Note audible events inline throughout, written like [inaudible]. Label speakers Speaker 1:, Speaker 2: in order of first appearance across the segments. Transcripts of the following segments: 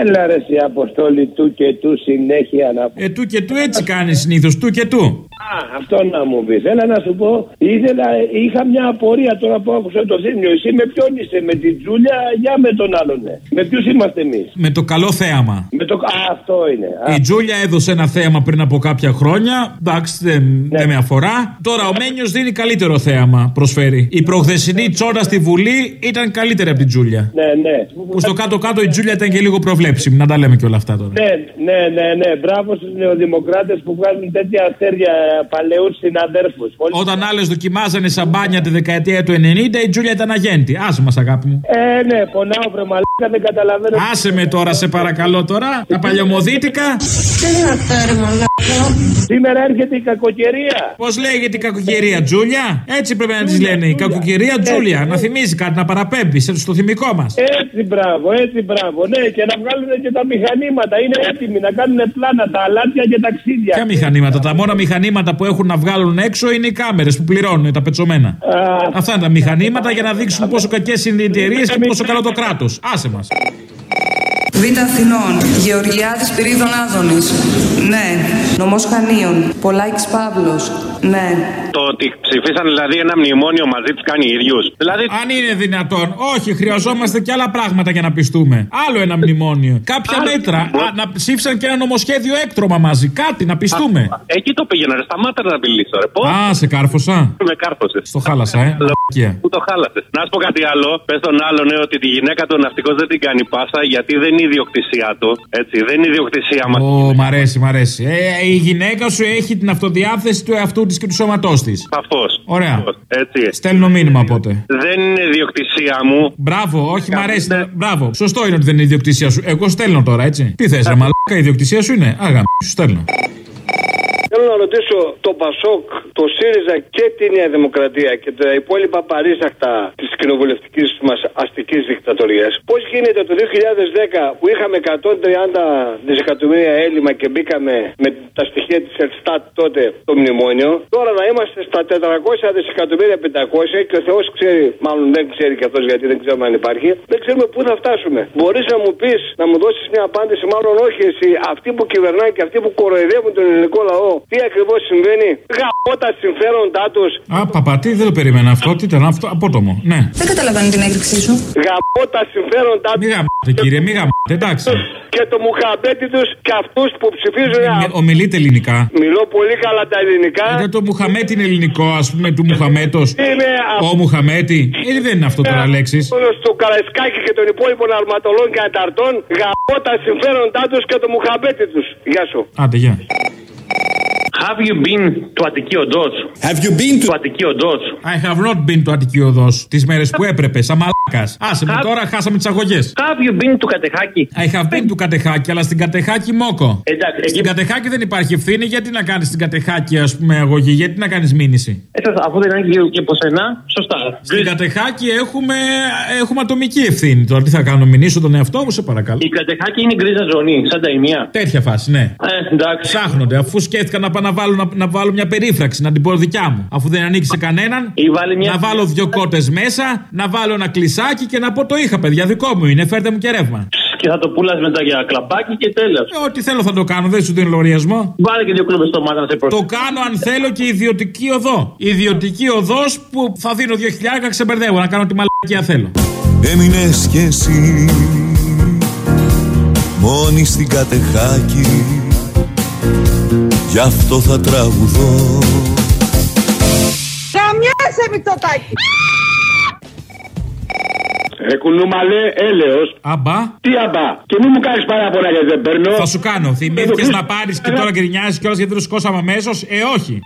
Speaker 1: Έλα ρε η αποστόλη του και του συνέχεια να
Speaker 2: Ε, του και του έτσι κάνεις συνήθως. Του και του.
Speaker 1: Α, αυτό να μου πεις. Έλα να σου πω, ήθελα, είχα μια απορία τώρα που άκουσα το θύμιο. Εσύ με ποιον είσαι, με την Τζούλια, για με τον άλλον. ναι. Με ποιους είμαστε εμείς;
Speaker 2: Με το καλό θέαμα.
Speaker 1: Με το... Α, αυτό είναι. Α,
Speaker 2: Η Τζούλια έδωσε ένα θέαμα πριν από κάποια χρόνια. Εντάξει, δεν, δεν με αφορά. Τώρα ο Μένιος δίνει καλύτερο θέαμα, προσφέρει. Η προχθεσινή τσόρα στη Βουλή ήταν καλύτερη από την Τζούλια.
Speaker 1: ναι, ναι.
Speaker 2: Που στο κάτω-κάτω η Τζούλια ήταν και λίγο προβλέψιμη. Να τα λέμε και όλα αυτά τώρα.
Speaker 1: Ναι, ναι, ναι, ναι. Μπράβο στους νεοδημοκράτες που βγάζουν τέτοια αστέρια παλαιούς συναδέρφους.
Speaker 2: Όταν άλλες δοκιμάζανε σαμπάνια τη δεκαετία του 90, η Τζούλια ήταν αγέντη. Άσε μας, αγάπη μου.
Speaker 1: Ε, ναι, πονάω βρε μαλάκα, δεν καταλαβαίνω.
Speaker 2: Άσε με τώρα, σε παρακαλώ τώρα. Τα παλιωμοδίτικα.
Speaker 1: Σήμερα έρχεται η κακοκαιρία.
Speaker 2: Πώς λέγεται η κακοκαιρία, Τζούλια; Έτσι πρέπει να τη λένε. Η κακοκαιρία Τζούλια. Να θυμίζει κάτι, να παραπέμπει σε- στο θυμικό μας.
Speaker 1: Έτσι μπράβο, έτσι μπράβο. Ναι, και να βγάλουν και τα μηχανήματα. Είναι έτοιμοι να κάνουν πλάνα, τα αλάτια και ταξίδια.
Speaker 2: Ποια μηχανήματα. Τα μόνα μηχανήματα που έχουν να βγάλουν έξω είναι οι κάμερες που πληρώνουν τα πετσομένα.
Speaker 1: Α,
Speaker 2: Αυτά είναι τα μηχανήματα για να δείξουν πόσο κακές είναι οι εταιρείες και πόσο καλό το κράτος. Άσε μας.
Speaker 3: Β' Αθηνών, Γεωργιάδης Πυρίδων Άδωνης. Ναι. Νομός Χανίων, Πολάκης Παύλος. Ναι.
Speaker 4: Το ότι ψηφίσαν δηλαδή ένα μνημόνιο μαζί τους κάνει ίδιους. Δηλαδή.
Speaker 2: Αν είναι δυνατόν. Όχι, χρειαζόμαστε και άλλα πράγματα για να πιστούμε. Άλλο ένα μνημόνιο. Κάποια
Speaker 4: Άλλο-
Speaker 2: μέτρα. Α, να ψήφισαν και ένα νομοσχέδιο έκτρωμα μαζί. Κάτι να πιστούμε.
Speaker 4: Εκεί το πήγαινα, ρε. Σταμάτα να μιλήσω, ρε. Πώ
Speaker 2: Α, σε κάρφωσα.
Speaker 4: με κάρφωσες.
Speaker 2: Στο χάλασα, ε. Λακκία.
Speaker 4: Πού το χάλασες. Να σου πω κάτι άλλο. Πες τον άλλον ναι, ότι τη γυναίκα του ναυτικός δεν την κάνει πάσα γιατί δεν είναι ιδιοκτησία του. Έτσι, δεν είναι ιδιοκτησία μας.
Speaker 2: Ω, μ' αρέσει, μ' αρέσει. Ε, η γυναίκα σου έχει την αυτοδιάθεση του εαυτού της και του σώματός τη.
Speaker 4: Αυτό.
Speaker 2: Ωραία.
Speaker 4: Έτσι.
Speaker 2: Στέλνω μήνυμα οπότε.
Speaker 4: Δεν είναι ιδιοκτησία μου.
Speaker 2: Μπράβο, όχι, μ' αρέσει. Μπράβο. Σωστό είναι ότι δεν είναι ιδιοκτησία σου. Εγώ στέλνω τώρα, έτσι. Τι θες, ρε μαλάκα, η ιδιοκτησία σου είναι. Άγα, σου στέλνω.
Speaker 5: Θέλω να ρωτήσω το Πασόκ, το ΣΥΡΙΖΑ και τη Νέα Δημοκρατία και τα υπόλοιπα παρήσαχτα της κοινοβουλευτικής μας αστικής δικτατορίας. Πώς γίνεται το 2010 που είχαμε 130 δισεκατομμύρια έλλειμμα και μπήκαμε με τα στοιχεία της Ελστάτ τότε το μνημόνιο, τώρα να είμαστε στα 400 δισεκατομμύρια 500 και ο Θεός ξέρει, μάλλον δεν ξέρει και αυτός γιατί δεν ξέρουμε αν υπάρχει, δεν ξέρουμε πού θα φτάσουμε. Μπορείς να μου πεις, να μου δώσεις μια απάντηση, μάλλον όχι εσύ, αυτοί που κυβερνάνε και αυτοί που κοροϊδεύουν τον ελληνικό λαό, τι ακριβώς συμβαίνει, γαμώ τα συμφέροντά τους,
Speaker 2: Α, παπατή, δεν το περίμενα αυτό. Τι ήταν αυτό, απότομο. Ναι.
Speaker 3: Δεν καταλαβαίνω την έκρηξή σου.
Speaker 5: γαμώ τα συμφέροντά
Speaker 2: Μη
Speaker 5: τους
Speaker 2: γαμάτε, κύριε, μη γαμάτε, εντάξει.
Speaker 5: και το μουχαμπέτι τους και αυτούς που ψηφίζουν.
Speaker 2: Μι- Ομιλείτε ελληνικά.
Speaker 5: Μιλώ πολύ καλά τα ελληνικά.
Speaker 2: Δεν το Μουχαμέτη είναι ελληνικό, ας πούμε, του Μουχαμέτος.
Speaker 5: Είμαι
Speaker 2: Ο Μουχαμέτη. Ε, δεν είναι αυτό τώρα λέξει.
Speaker 5: στο Καραϊσκάκι και των υπόλοιπων αρματολών και ανταρτών γαμώ τα συμφέροντά τους και το μουχαμπέτι τους. Γεια σου.
Speaker 2: Άντε, γεια.
Speaker 4: Have you been to Αττική Οντό.
Speaker 6: Have you been to
Speaker 4: To Αττική Οντό.
Speaker 2: I have not been to Αττική Οδό τις μέρες που έπρεπε, σαν μαλάκας. Άσε με
Speaker 4: Have-
Speaker 2: τώρα, χάσαμε τις αγωγές.
Speaker 4: Have you been to Κατεχάκη.
Speaker 2: I have been to Κατεχάκη, αλλά στην Κατεχάκη μόκο.
Speaker 4: Εντάξει, εκεί.
Speaker 2: Στην Κατεχάκη δεν υπάρχει ευθύνη, γιατί να κάνεις στην Κατεχάκη, ας πούμε, αγωγή, γιατί να κάνεις μήνυση;
Speaker 4: Έτσι, αφού δεν είναι και, και από σένα, σωστά.
Speaker 2: Στην Κατεχάκη έχουμε, έχουμε ατομική ευθύνη. Τώρα τι θα κάνω, μηνύσω τον εαυτό μου, σε παρακαλώ.
Speaker 4: Η Κατεχάκη είναι γκρίζα ζωνή, σαν τα ημεία.
Speaker 2: Τέτοια φάση, ναι.
Speaker 4: Ε, εντάξει.
Speaker 2: Ψάχνονται, αφού σκέφτηκα να πάω να βάλω, να, να βάλω μια περίφραξη, να την πω δικιά μου. Αφού δεν ανήκει σε κανέναν,
Speaker 4: Ή βάλει μια.
Speaker 2: να βάλω δύο κότες μέσα, να βάλω ένα κλεισάκι και να πω το είχα, παιδιά, δικό μου είναι, φέρτε μου και ρεύμα.
Speaker 4: Και θα το πουλάς μετά για κλαπάκι και τέλος.
Speaker 2: Ε, Ό,τι θέλω θα το κάνω, δεν σου δίνω λογαριασμό.
Speaker 4: Βάλε και δύο κλούμπες στο μάτι να σε
Speaker 2: Το
Speaker 4: προσέχει.
Speaker 2: κάνω αν θέλω και ιδιωτική οδό. Ιδιωτική οδός που θα δίνω δύο χιλιάρικα ξεμπερδεύω να κάνω τη μαλακία θέλω.
Speaker 7: Έμεινες κι εσύ μόνη στην κατεχάκη Γι' αυτό θα τραγουδώ
Speaker 8: Καμιάσαι Μητσοτάκη.
Speaker 5: Ρε κουνούμαλε, έλεος.
Speaker 2: Αμπά,
Speaker 5: Τι αμπά. Και μην μου κάνεις παράπονα γιατί δεν παίρνω.
Speaker 2: θα σου κάνω. Θυμήθηκες να πάρεις και τώρα γκρινιάζεις κιόλα γιατί το σκόσαμε αμέσως. Ε, όχι.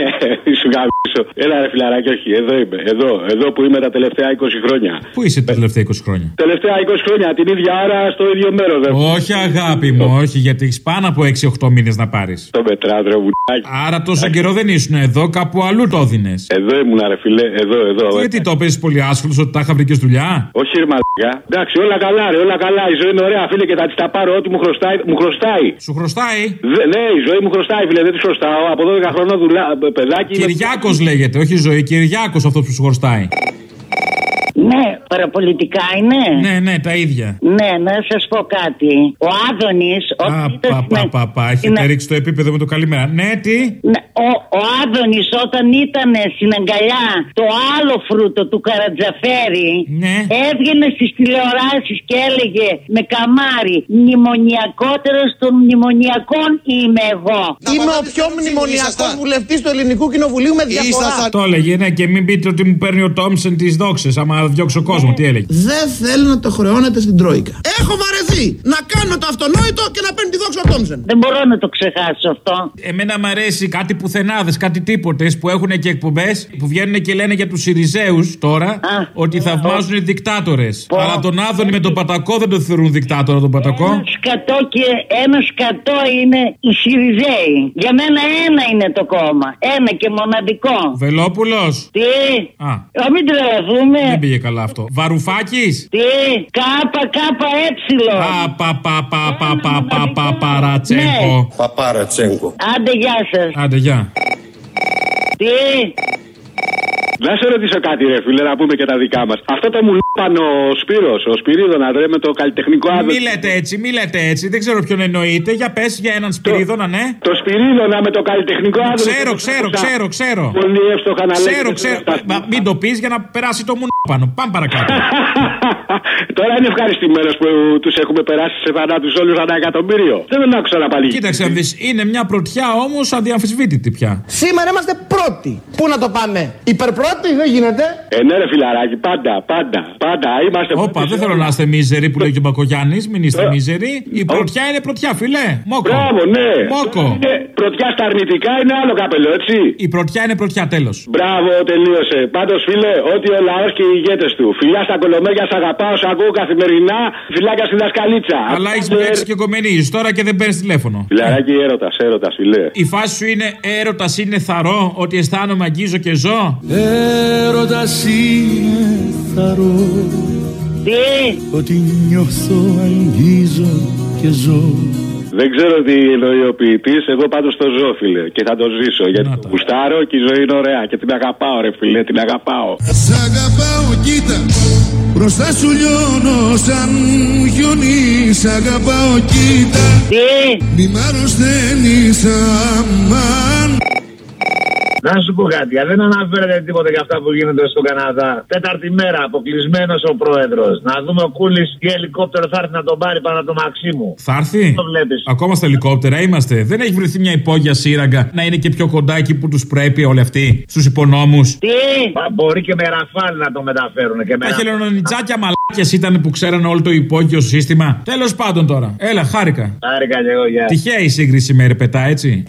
Speaker 2: [laughs]
Speaker 5: Σου γαμίσω. Έλα ρε φιλαράκι, όχι. Εδώ είμαι. Εδώ, εδώ που είμαι τα τελευταία 20 χρόνια.
Speaker 2: Πού είσαι τα τελευταία 20 χρόνια;
Speaker 5: Τελευταία 20 χρόνια, την ίδια ώρα στο ίδιο μέρο.
Speaker 2: Όχι, αγάπη μου, όχι, γιατί έχεις πάνω από 6-8 μήνες να πάρεις.
Speaker 5: Το μετράδρο βουλάκι.
Speaker 2: Άρα τόσο καιρό δεν ήσουν εδώ, κάπου αλλού το έδινες.
Speaker 5: Εδώ ήμουν, ρε φιλέ, εδώ, εδώ.
Speaker 2: Γιατί το παίζεις πολύ άσχολος ότι τα είχα βρει και δουλειά;
Speaker 5: Όχι, ρε μαλακά. Εντάξει, όλα καλά, ρε, όλα καλά. Η ζωή είναι ωραία, φίλε, και θα της τα πάρω ό,τι μου χρωστάει. Μου χρωστάει.
Speaker 2: Σου χρωστάει;
Speaker 5: Δε- ναι, η ζωή μου χρωστάει, φίλε, δεν της χρωστάω. Από 12 χρονών δουλά, παιδάκι. είμαι-
Speaker 2: Κυριάκος λέγεται, όχι ζωή. Κυριάκος αυτός που σου χρωστάει.
Speaker 6: Ναι, παραπολιτικά είναι.
Speaker 2: Ναι, ναι, τα ίδια.
Speaker 6: Ναι, να σας πω κάτι. Ο Άδωνης.
Speaker 2: Α, πα, πα, πα, πα, έχετε ρίξει το επίπεδο με το καλημέρα. Ναι, τι;
Speaker 6: Ναι, ο, ο Άδωνης όταν ήταν στην αγκαλιά το άλλο φρούτο του Καρατζαφέρη
Speaker 2: Ναι.
Speaker 6: έβγαινε στις τηλεοράσεις και έλεγε με καμάρι μνημονιακότερος των μνημονιακών είμαι εγώ.
Speaker 8: Είμαι ο πιο μνημονιακός βουλευτής του Ελληνικού Κοινοβουλίου με διαφορά.
Speaker 2: Το έλεγε, ναι, και μην πείτε ότι μου παίρνει ο Τόμσεν τις δόξες. Άμα διώξω κόσμο, τι έλεγε.
Speaker 8: Δεν θέλω να το χρεώνετε στην Τρόικα. Έχω βαρεθεί να κάνουμε το αυτονόητο και να παίρνει τη δόξα ο Τόμσεν.
Speaker 6: Δεν μπορώ να το ξεχάσω αυτό.
Speaker 2: Εμένα μ' αρέσει κάτι πουθενάδες, κάτι τίποτες που έχουν και εκπομπές που βγαίνουν και λένε για τους Σιριζέους τώρα ότι θαυμάζουν οι δικτάτορες. Αλλά τον Άδωνη με τον Πατακό δεν τον θεωρούν δικτάτορα τον Πατακό.
Speaker 6: Σκατό και ένα σκατό είναι οι Σιριζέοι. Για μένα ένα είναι το κόμμα. Ένα και μοναδικό.
Speaker 2: Βελόπουλος.
Speaker 6: Τι,
Speaker 2: Α,
Speaker 6: να μην τρελαθούμε.
Speaker 2: δεν πήγε καλά καλά αυτό. Βαρουφάκης.
Speaker 6: Τι, κάπα κάπα έψιλο.
Speaker 2: Παπα. Παπαρατσέγκο.
Speaker 7: Ναι.
Speaker 6: Άντε γεια σας.
Speaker 2: Άντε γεια.
Speaker 6: Τι;
Speaker 4: Να σε ρωτήσω κάτι, ρε φίλε, να πούμε και τα δικά μας. Αυτό το μου λείπαν ο Σπύρος, ο Σπυρίδωνας, ρε, με το καλλιτεχνικό άδειο.
Speaker 2: Μη λέτε έτσι, μη λέτε έτσι. Δεν ξέρω ποιον εννοείτε. Για πες για έναν Σπυρίδωνα, ναι.
Speaker 4: Το Σπυρίδωνα με το καλλιτεχνικό άδειο.
Speaker 2: Ξέρω, ξέρω, ξέρω, ξέρω.
Speaker 4: Πολύ εύστοχα να λέτε.
Speaker 2: Ξέρω, ξέρω. Μα Μην το πεις για να περάσει το μουνό πάνω. Πάμε παρακάτω. [laughs]
Speaker 4: Τώρα είναι ευχαριστημένος που τους έχουμε περάσει σε θανάτου όλους ένα εκατομμύριο. Δεν τον άκουσα να παλίγει.
Speaker 2: Κοίταξε να δεις, είναι μια πρωτιά όμως αδιαμφισβήτητη πια.
Speaker 8: Σήμερα είμαστε πρώτοι. Πού να το πάμε, υπερπρώτη, δεν γίνεται.
Speaker 4: Ε, ναι, ρε φιλαράκι, πάντα, πάντα, πάντα. Είμαστε
Speaker 2: Όπα, δεν θέλω να είστε μίζεροι που λέει και ο Μπακογιάννης. Μην είστε μίζεροι. Η πρωτιά είναι πρωτιά, φιλέ. Μόκο.
Speaker 4: Μπράβο, ναι.
Speaker 2: Μόκο.
Speaker 4: Είναι πρωτιά στα αρνητικά είναι άλλο καπέλο, έτσι.
Speaker 2: Η πρωτιά είναι πρωτιά, τέλος.
Speaker 4: Μπράβο, τελείωσε. Πάντως, φίλε, ότι ο λαός και οι ηγέτες του. Φιλιά στα κολομέγια, σ' αγαπάω, σ' ακούω καθημερινά. Φιλάκια στη δασκαλίτσα.
Speaker 2: Αλλά έχεις μπλέξει και κομμενίζει τώρα και δεν παίρνεις τηλέφωνο.
Speaker 4: Φιλαράκι, έρωτας, έρωτας, φιλέ.
Speaker 2: Η φάση σου είναι έρωτας είναι θαρό, ότι αισθάνομαι αγγίζω και ζω;
Speaker 7: Έρωτας είναι θαρό
Speaker 6: τι,
Speaker 7: Ότι νιώθω, αγγίζω και ζω
Speaker 4: Δεν ξέρω τι εννοεί ο ποιητής, εγώ πάντως το ζω, φίλε. Και θα το ζήσω. Γιατί το γουστάρω και η ζωή είναι ωραία. Και την αγαπάω, ρε φίλε, την αγαπάω.
Speaker 7: Σ' αγαπάω κοίτα Μπροστά σου λιώνω σαν χιόνι Σ' αγαπάω κοίτα
Speaker 6: τι;
Speaker 7: Μη μ' αρρωσταίνεις αμάν
Speaker 9: Να σου πω κάτι, αν δεν αναφέρετε τίποτα για αυτά που γίνονται στον Καναδά. Τέταρτη μέρα, αποκλεισμένος ο πρόεδρος. Να δούμε ο Κούλης τι ελικόπτερο θα έρθει να τον πάρει πάνω από το Μαξίμου.
Speaker 2: Θα έρθει;
Speaker 9: Το βλέπεις.
Speaker 2: Ακόμα στα ελικόπτερα είμαστε. Δεν έχει βρεθεί μια υπόγεια σύραγγα να είναι και πιο κοντά εκεί που τους πρέπει όλοι αυτοί. Στους υπονόμους.
Speaker 6: Τι,
Speaker 9: Μα μπορεί και με ραφάλ να το μεταφέρουν. Και με
Speaker 2: Τα
Speaker 9: ραφάλ.
Speaker 2: χελωνονιτζάκια μαλάκια ήταν που ξέραν όλο το υπόγειο σύστημα. Τέλος πάντων τώρα. Έλα, χάρηκα.
Speaker 9: Χάρηκα και εγώ, γεια.
Speaker 2: Τυχαία η σύγκριση με ρεπετά, έτσι.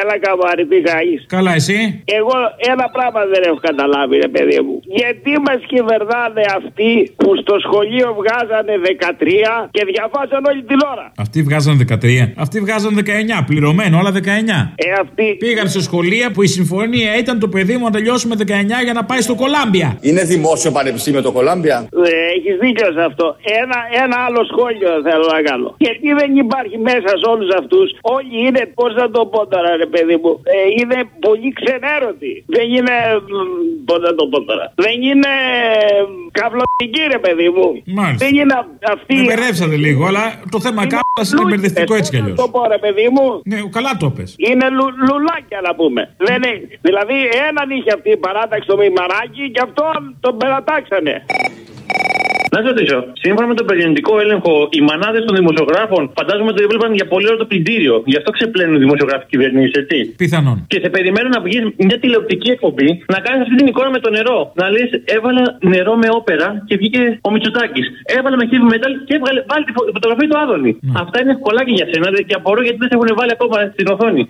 Speaker 10: Έλα καμάρι πήγα
Speaker 2: Καλά, εσύ;
Speaker 10: Εγώ ένα πράγμα δεν έχω καταλάβει, ρε παιδί μου. Γιατί μας κυβερνάνε αυτοί που στο σχολείο βγάζανε 13 και διαβάζαν όλη την ώρα;
Speaker 2: Αυτοί βγάζαν 13. Αυτοί βγάζαν 19. Πληρωμένο, όλα 19.
Speaker 10: Ε, αυτοί.
Speaker 2: Πήγαν σε σχολεία που η συμφωνία ήταν το παιδί μου να τελειώσει με 19 για να πάει στο Κολάμπια.
Speaker 11: Είναι δημόσιο πανεπιστήμιο το Κολάμπια;
Speaker 10: Ε, Έχεις δίκιο σε αυτό. Ένα, ένα άλλο σχόλιο θέλω να κάνω. Γιατί δεν υπάρχει μέσα σε όλους αυτούς. Όλοι είναι, πώς να το πω τώρα, ρε παιδί μου. Ε, είναι πολύ ξενέρωτοι. Δεν είναι. Πώς να το πω τώρα. Δεν είναι. Καυλωτικοί, ρε παιδί μου.
Speaker 2: Μάλιστα.
Speaker 10: Δεν είναι αυ- αυτοί.
Speaker 2: Με μπερδέψατε λίγο, αλλά το θέμα κάπου είναι μπερδευτικό έτσι κι αλλιώ.
Speaker 10: Το πω, ρε παιδί μου.
Speaker 2: Ναι, καλά το πες.
Speaker 10: Είναι λου, λουλάκια να πούμε. Δεν είναι, δηλαδή έναν είχε αυτή η παράταξη το μημαράκι και αυτόν τον περατάξανε.
Speaker 12: Να σα ρωτήσω, σύμφωνα με τον περιοδικό έλεγχο, οι μανάδες των δημοσιογράφων φαντάζομαι ότι έβλεπαν για πολύ ώρα το πλυντήριο. Γι' αυτό ξεπλένουν οι δημοσιογράφοι κυβερνήσει, έτσι.
Speaker 2: Πιθανόν.
Speaker 12: Και σε περιμένουν να βγει μια τηλεοπτική εκπομπή, να κάνεις αυτή την εικόνα με το νερό. Να λες, έβαλα νερό με όπερα και βγήκε ο Μητσοτάκης. Έβαλα με heavy metal και έβγαλε πάλι τη φω- φωτογραφία του Άδωνη. Αυτά είναι ευκολάκια για σένα δε- και απορώ γιατί δεν σε έχουν βάλει ακόμα στην οθόνη.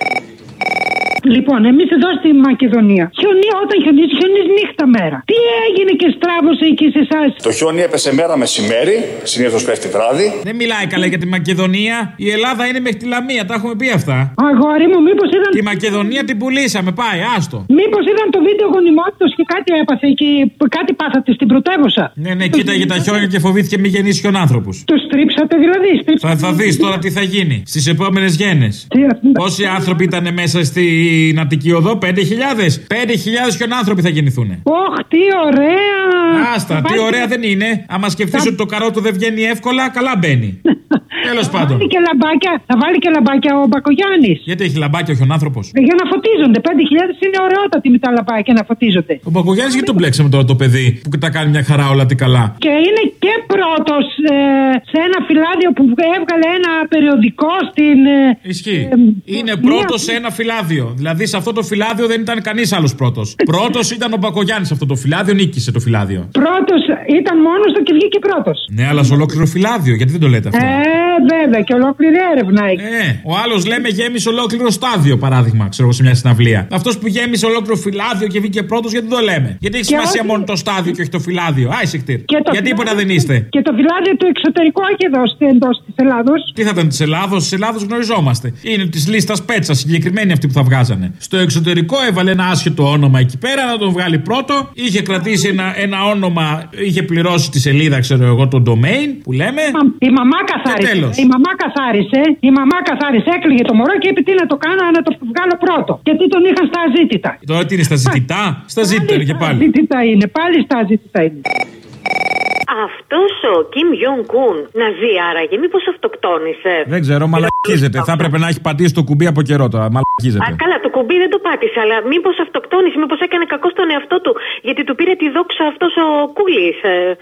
Speaker 13: Λοιπόν, εμείς εδώ στη Μακεδονία. Χιονί, όταν χιονίζει, χιονίζει νύχτα μέρα. Τι έγινε και στράβωσε εκεί σε εσάς;
Speaker 11: Το χιόνι έπεσε μέρα μεσημέρι, συνήθως πέφτει βράδυ.
Speaker 2: Δεν μιλάει καλά για τη Μακεδονία. Η Ελλάδα είναι μέχρι τη Λαμία, τα έχουμε πει αυτά.
Speaker 13: Αγόρι μου, μήπως ήταν.
Speaker 2: Τη Μακεδονία την πουλήσαμε, πάει, άστο.
Speaker 13: Μήπως ήταν το βίντεο γονιμότητο και κάτι έπαθε και κάτι πάθατε στην πρωτεύουσα;
Speaker 2: Ναι, ναι, κοίταγε τα χιόνια και φοβήθηκε μη γεννήσει χιονάνθρωπου.
Speaker 13: Το στρίψατε δηλαδή.
Speaker 2: Θα, θα δεις τώρα τι θα γίνει στις επόμενες γέννες. Πόσοι άνθρωποι ήταν μέσα στη στην Αττική Οδό, 5.000. 5.000 ποιον άνθρωποι θα γεννηθούν.
Speaker 13: Ωχ, τι ωραία!
Speaker 2: Άστα, τι ωραία δεν είναι. Άμα σκεφτείς ότι το καρότο δεν βγαίνει εύκολα, καλά μπαίνει. [laughs] Τέλος
Speaker 13: Θα
Speaker 2: πάντων.
Speaker 13: βάλει και λαμπάκια, θα βάλει και λαμπάκια ο Μπακογιάννης.
Speaker 2: Γιατί έχει λαμπάκι όχι ο άνθρωπος;
Speaker 13: Για να φωτίζονται. 5.000 είναι ωραιότατοι με τα λαμπάκια να φωτίζονται.
Speaker 2: Ο Μπακογιάννης γιατί τον μπλέξαμε τώρα το παιδί που τα κάνει μια χαρά όλα τι καλά;
Speaker 13: Και είναι και πρώτος σε ένα φυλάδιο που έβγαλε ένα περιοδικό στην. ε,
Speaker 2: Ισχύει.
Speaker 13: ε,
Speaker 2: Είναι
Speaker 13: μία-
Speaker 2: πρώτος σε ένα φυλάδιο. Δηλαδή σε αυτό το φυλάδιο δεν ήταν κανείς άλλος πρώτος. Πρώτος ήταν ο Μπακογιάννης σε αυτό το φυλάδιο, νίκησε το φυλάδιο.
Speaker 13: Πρώτος ήταν μόνος του και βγήκε πρώτος.
Speaker 2: Ναι, αλλά σε ολόκληρο φυλάδιο, γιατί δεν το λέτε αυτό;
Speaker 13: Ε, βέβαια, και ολόκληρη έρευνα έχει.
Speaker 2: Ε, ο άλλος λέμε γέμισε ολόκληρο στάδιο, παράδειγμα, ξέρω εγώ σε μια συναυλία. Αυτός που γέμισε ολόκληρο φυλάδιο και βγήκε πρώτος, γιατί δεν το λέμε. Γιατί έχει
Speaker 13: Και
Speaker 2: σημασία
Speaker 13: όχι-
Speaker 2: μόνο το στάδιο και όχι το φυλάδιο. Άισικτήρ.
Speaker 13: Και το
Speaker 2: Γιατί τίποτα
Speaker 13: φυλάδιο-
Speaker 2: δεν είστε.
Speaker 13: Και το φυλάδιο του εξωτερικού όχι εδώ εντός της Ελλάδος.
Speaker 2: Τι θα ήταν της Ελλάδος, της Ελλάδος γνωριζόμαστε. Είναι της λίστας Πέτσα, συγκεκριμένη αυτή που θα βγάζανε. Στο εξωτερικό έβαλε ένα άσχετο όνομα εκεί πέρα να τον βγάλει πρώτο. Είχε κρατήσει ένα, ένα όνομα, είχε πληρώσει τη σελίδα, ξέρω εγώ, το domain που λέμε.
Speaker 13: Η μαμά καθάρισε.
Speaker 2: τέλος.
Speaker 13: Η μαμά καθάρισε. Η μαμά καθάρισε. Έκλειγε το μωρό και είπε τι να το κάνω, να το βγάλω πρώτο. Γιατί τον είχαν στα αζήτητα.
Speaker 2: Τώρα τι είναι στα ζητητά, στα ζήτητα είναι και
Speaker 13: Στα
Speaker 2: πάλι.
Speaker 13: αζήτητα είναι. Πάλι στα αζήτητα είναι.
Speaker 14: Αυτός ο Κιμ Γιον Κουν να ζει άραγε, μήπως αυτοκτόνησε;
Speaker 2: Δεν ξέρω, μαλακίζεται. Θα έπρεπε να έχει πατήσει το κουμπί από καιρό τώρα.
Speaker 14: Α,
Speaker 2: Μαλακίζεται.
Speaker 14: καλά, το κουμπί δεν το πάτησε, αλλά μήπως αυτοκτόνησε, μήπως έκανε κακό στον εαυτό του. Γιατί του πήρε τη δόξα αυτός ο Κούλης,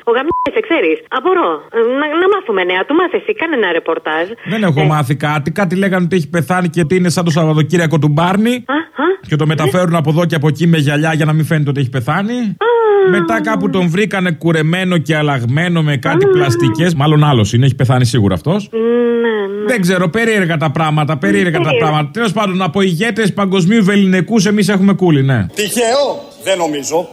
Speaker 14: ο γαμιές, ξέρεις. Απορώ. Ε, Να, να μάθουμε νέα. Του μάθε εσύ, κάνε ένα ρεπορτάζ.
Speaker 2: Δεν έχω μάθει κάτι. Κάτι λέγανε ότι έχει πεθάνει και ότι είναι σαν το Σαββατοκύριακο του Μπάρνι. Και το μεταφέρουν από εδώ και από εκεί με γυαλιά για να μην φαίνεται ότι έχει πεθάνει. Μετά κάπου τον βρήκανε κουρεμένο και αλλαγμένο με κάτι πλαστικές. Μάλλον άλλος είναι, έχει πεθάνει σίγουρα αυτός. Δεν ξέρω, περίεργα τα πράγματα, περίεργα τα πράγματα. Τέλος πάντων, από ηγέτες παγκοσμίου βεληνικούς εμείς έχουμε κούλι, ναι.
Speaker 11: Τυχαίο, δεν νομίζω.